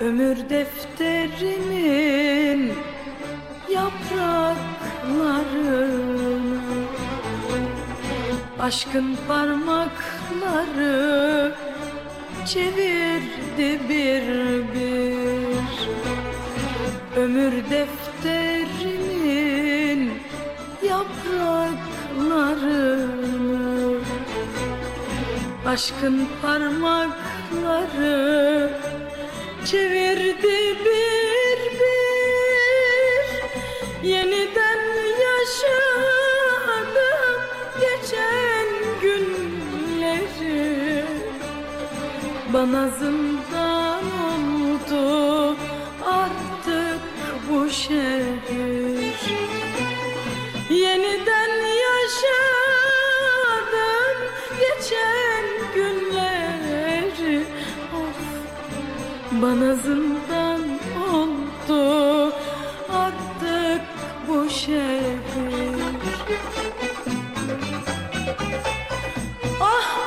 Ömür defterimin yapraklarını Aşkın parmakları çevirdi bir bir. Ömür defterimin yapraklarını Aşkın parmakları çevirdi bir Yeniden yaşadım geçen günleri. Bana zindan oldu artık bu şehir bana zindan oldu artık bu şehir Ah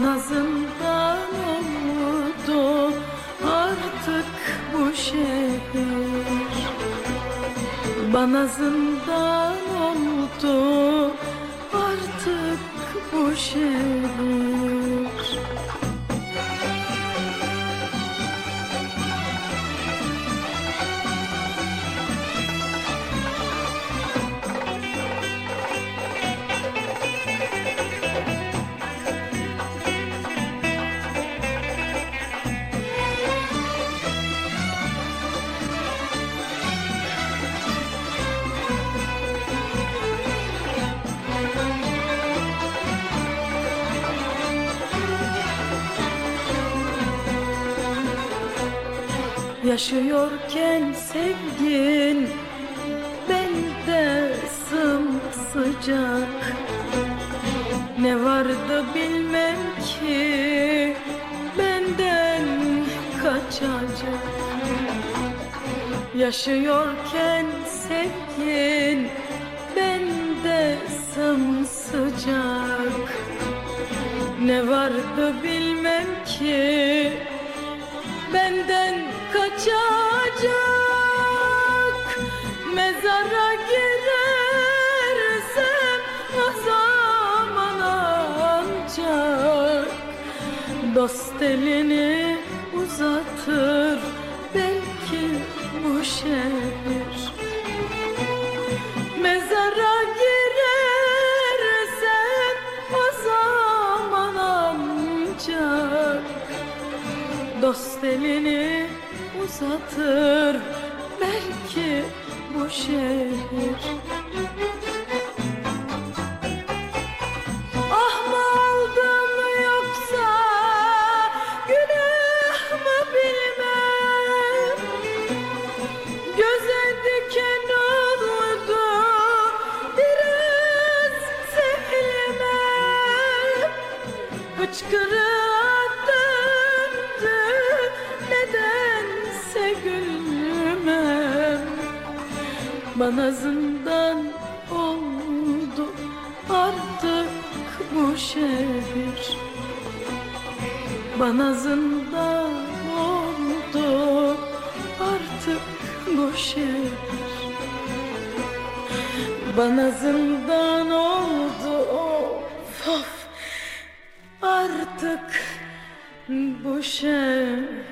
Bana zindan oldu artık bu şehir. Bana zindan oldu artık bu şehir Yaşıyorken sevgin bende sımsıcak. Ne vardı bilmem ki benden kaçacak. Yaşıyorken sevgin bende sımsıcak. Ne vardı bilmem ki benden kaçacak. Mezara girersem o zaman ancak. Dost elini uzatır belki bu şehir Dost elini uzatır belki bu şehir gülmem Bana zindan oldu artık bu şehir. Bana zindan oldu artık bu şehir. Bana zindan oldu of of artık bu şehir